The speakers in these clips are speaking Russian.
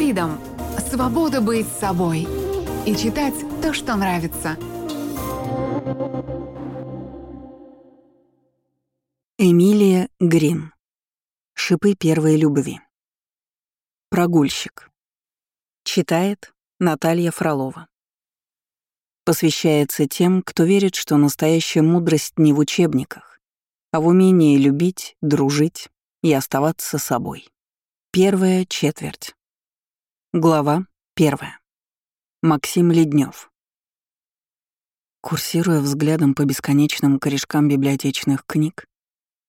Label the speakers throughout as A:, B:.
A: Freedom – свобода быть собой и читать то, что нравится.
B: Эмилия Грин. Шипы первой любви. Прогульщик. Читает Наталья Фролова. Посвящается тем, кто верит, что настоящая мудрость не в учебниках, а в умении любить, дружить и оставаться собой. Первая четверть. Глава первая. Максим Леднев. Курсируя взглядом по бесконечным корешкам библиотечных книг,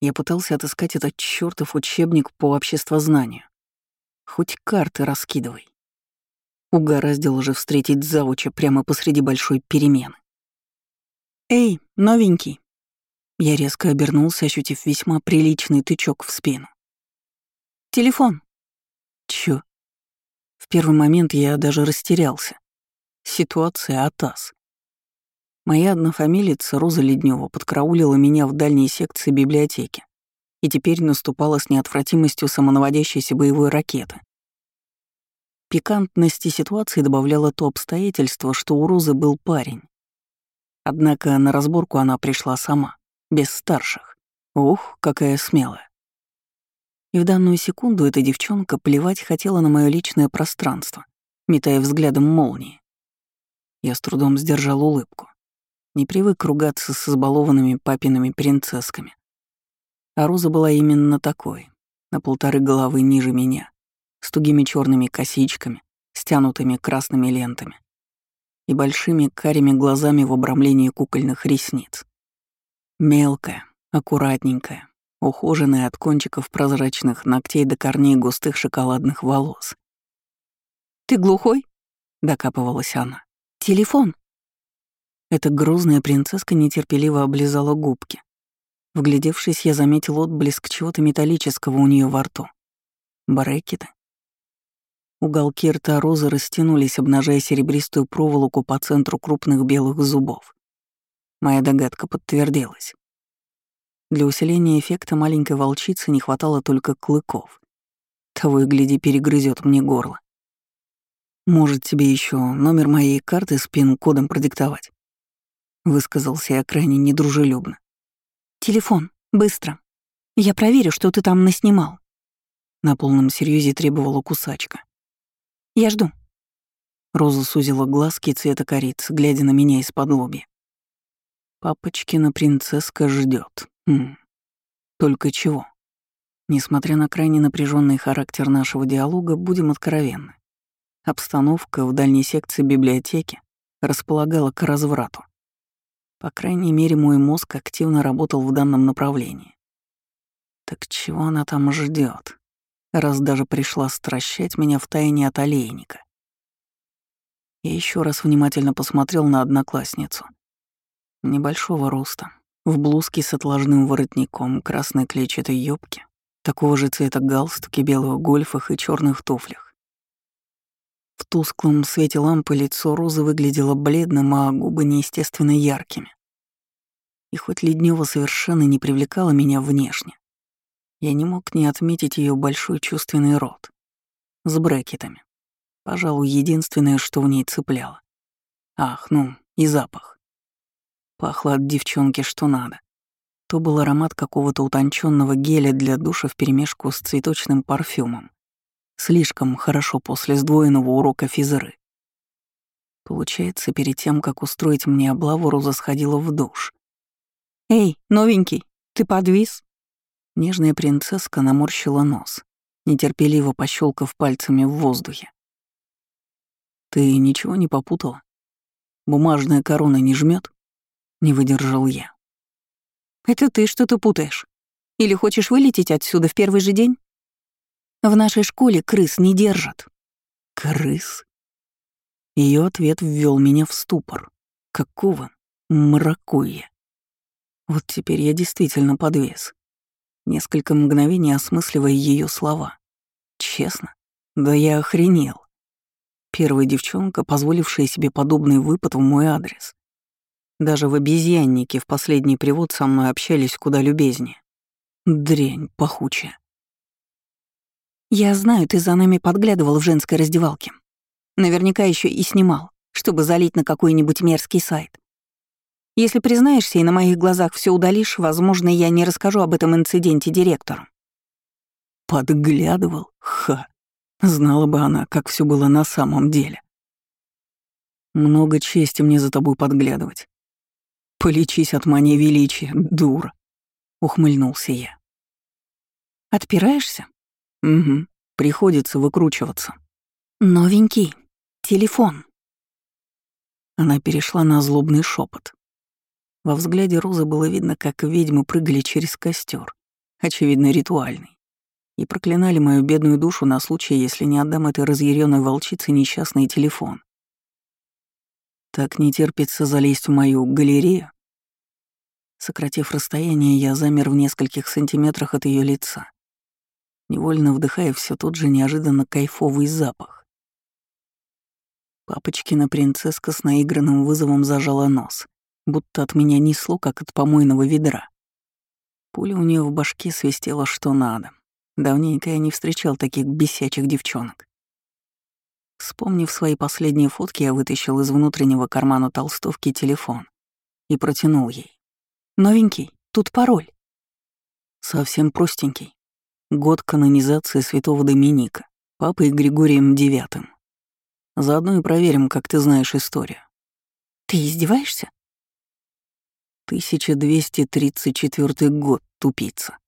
B: я пытался отыскать этот чертов учебник по обществознанию. Хоть карты раскидывай. Угораздило же встретить завуча прямо посреди большой перемены. «Эй, новенький!» Я резко обернулся, ощутив весьма приличный тычок в спину. «Телефон!» Чё? Первый момент я даже растерялся. Ситуация АТАС. Моя однофамилица Роза Леднева подкраулила меня в дальней секции библиотеки и теперь наступала с неотвратимостью самонаводящейся боевой ракеты. Пикантности ситуации добавляло то обстоятельство, что у Розы был парень. Однако на разборку она пришла сама, без старших. Ух, какая смелая. И в данную секунду эта девчонка плевать хотела на мое личное пространство, метая взглядом молнии. Я с трудом сдержал улыбку. Не привык ругаться с избалованными папиными принцессками. А Роза была именно такой, на полторы головы ниже меня, с тугими черными косичками, стянутыми красными лентами и большими карими глазами в обрамлении кукольных ресниц. Мелкая, аккуратненькая, ухоженная от кончиков прозрачных ногтей до корней густых шоколадных волос. «Ты глухой?» — докапывалась она. «Телефон!» Эта грозная принцесска нетерпеливо облизала губки. Вглядевшись, я заметил отблеск чего-то металлического у нее во рту. Брекеты. Уголки рта розы растянулись, обнажая серебристую проволоку по центру крупных белых зубов. Моя догадка подтвердилась. Для усиления эффекта маленькой волчицы не хватало только клыков. Того и гляди перегрызет мне горло. Может, тебе еще номер моей карты с пин-кодом продиктовать? Высказался я крайне недружелюбно. Телефон, быстро. Я проверю, что ты там наснимал. На полном серьезе требовала кусачка. Я жду. Роза сузила глазки цвета корицы, глядя на меня из-под лоби. Папочкина принцесска ждет. Хм. Только чего? Несмотря на крайне напряженный характер нашего диалога, будем откровенны. Обстановка в дальней секции библиотеки располагала к разврату. По крайней мере, мой мозг активно работал в данном направлении. Так чего она там ждет, раз даже пришла стращать меня в тайне от олейника? Я еще раз внимательно посмотрел на одноклассницу. Небольшого роста, в блузке с отложным воротником, красной клетчатой юбке, такого же цвета галстуки, белых гольфах и черных туфлях. В тусклом свете лампы лицо Розы выглядело бледным, а губы неестественно яркими. И хоть Леднева совершенно не привлекала меня внешне, я не мог не отметить ее большой чувственный рот с брекетами. Пожалуй, единственное, что в ней цепляло. Ах, ну, и запах. Пахло от девчонки что надо. То был аромат какого-то утонченного геля для душа вперемешку с цветочным парфюмом. Слишком хорошо после сдвоенного урока физры. Получается, перед тем, как устроить мне облаву, Роза сходила в душ. «Эй, новенький, ты подвис?» Нежная принцесска наморщила нос, нетерпеливо пощелкав пальцами в воздухе. «Ты ничего не попутала? Бумажная корона не жмет? Не выдержал я. «Это ты что-то путаешь. Или хочешь вылететь отсюда в первый же день? В нашей школе крыс не держат». «Крыс?» Ее ответ ввел меня в ступор. Какого мракуя? Вот теперь я действительно подвес. Несколько мгновений осмысливая ее слова. Честно? Да я охренел. Первая девчонка, позволившая себе подобный выпад в мой адрес. Даже в обезьяннике в последний привод со мной общались куда любезнее. Дрянь пахучая. Я знаю, ты за нами подглядывал в женской раздевалке. Наверняка еще и снимал, чтобы залить на какой-нибудь мерзкий сайт. Если признаешься и на моих глазах все удалишь, возможно, я не расскажу об этом инциденте директору. Подглядывал? Ха. Знала бы она, как все было на самом деле. Много чести мне за тобой подглядывать. Полечись от мании величия, дура. Ухмыльнулся я. Отпираешься? Угу. Приходится выкручиваться. Новенький. Телефон. Она перешла на злобный шепот. Во взгляде Розы было видно, как ведьмы прыгали через костер, очевидно, ритуальный, и проклинали мою бедную душу на случай, если не отдам этой разъяренной волчице несчастный телефон. Так не терпится залезть в мою галерею. Сократив расстояние, я замер в нескольких сантиметрах от ее лица, невольно вдыхая все тот же неожиданно кайфовый запах. Папочкина принцесска с наигранным вызовом зажала нос, будто от меня несло, как от помойного ведра. Пуля у нее в башке свистела что надо. Давненько я не встречал таких бесячих девчонок. Вспомнив свои последние фотки, я вытащил из внутреннего кармана толстовки телефон и протянул ей. «Новенький, тут пароль». Совсем простенький. Год канонизации святого Доминика, папой Григорием IX. Заодно и проверим, как ты знаешь историю. «Ты издеваешься?» 1234 год, тупица.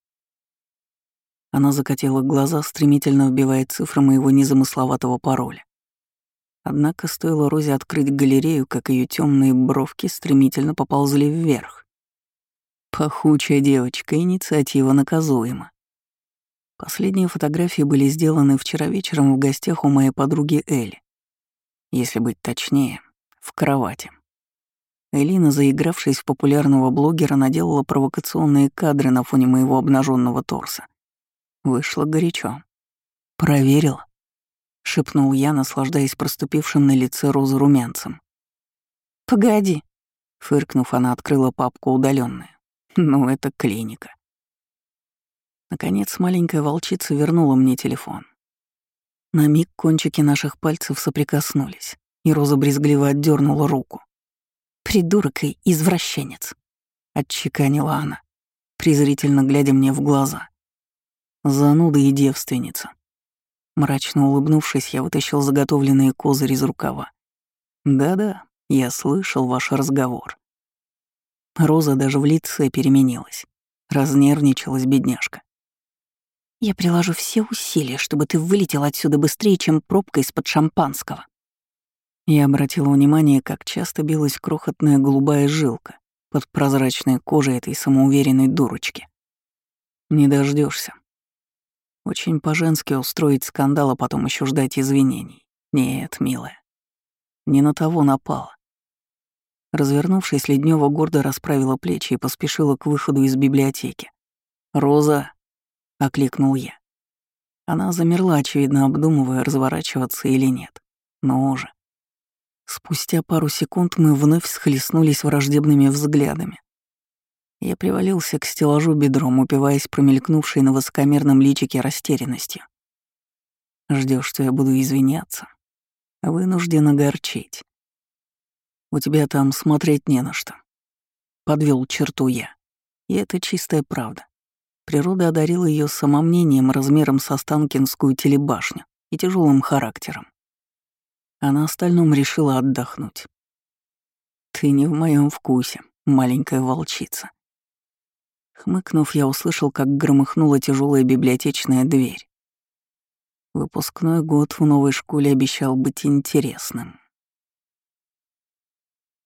B: Она закатила глаза, стремительно вбивая цифры моего незамысловатого пароля. Однако стоило Розе открыть галерею, как ее темные бровки стремительно поползли вверх. Пахучая девочка, инициатива наказуема. Последние фотографии были сделаны вчера вечером в гостях у моей подруги Эли. Если быть точнее, в кровати. Элина, заигравшись в популярного блогера, наделала провокационные кадры на фоне моего обнаженного торса. Вышло горячо. Проверила. — шепнул я, наслаждаясь проступившим на лице розы румянцем. «Погоди», — фыркнув, она открыла папку удаленную. «Ну, это клиника». Наконец, маленькая волчица вернула мне телефон. На миг кончики наших пальцев соприкоснулись, и Роза брезгливо отдернула руку. «Придурок и извращенец», — отчеканила она, презрительно глядя мне в глаза. «Зануда и девственница». Мрачно улыбнувшись, я вытащил заготовленные козыри из рукава. «Да-да, я слышал ваш разговор». Роза даже в лице переменилась. Разнервничалась бедняжка. «Я приложу все усилия, чтобы ты вылетел отсюда быстрее, чем пробка из-под шампанского». Я обратила внимание, как часто билась крохотная голубая жилка под прозрачной кожей этой самоуверенной дурочки. Не дождешься. Очень по-женски устроить скандал, а потом еще ждать извинений. Нет, милая. Не на того напала. Развернувшись, Леднева гордо расправила плечи и поспешила к выходу из библиотеки. «Роза!» — окликнул я. Она замерла, очевидно обдумывая, разворачиваться или нет. Но уже. Спустя пару секунд мы вновь схлестнулись враждебными взглядами. Я привалился к стеллажу бедром, упиваясь промелькнувшей на высокомерном личике растерянностью. Ждешь, что я буду извиняться? Вынужден огорчить. У тебя там смотреть не на что. Подвел черту я. И это чистая правда. Природа одарила ее самомнением размером со Станкинскую телебашню и тяжелым характером а на остальном решила отдохнуть. «Ты не в моем вкусе, маленькая волчица». Хмыкнув, я услышал, как громыхнула тяжелая библиотечная дверь. Выпускной год в новой школе обещал быть интересным.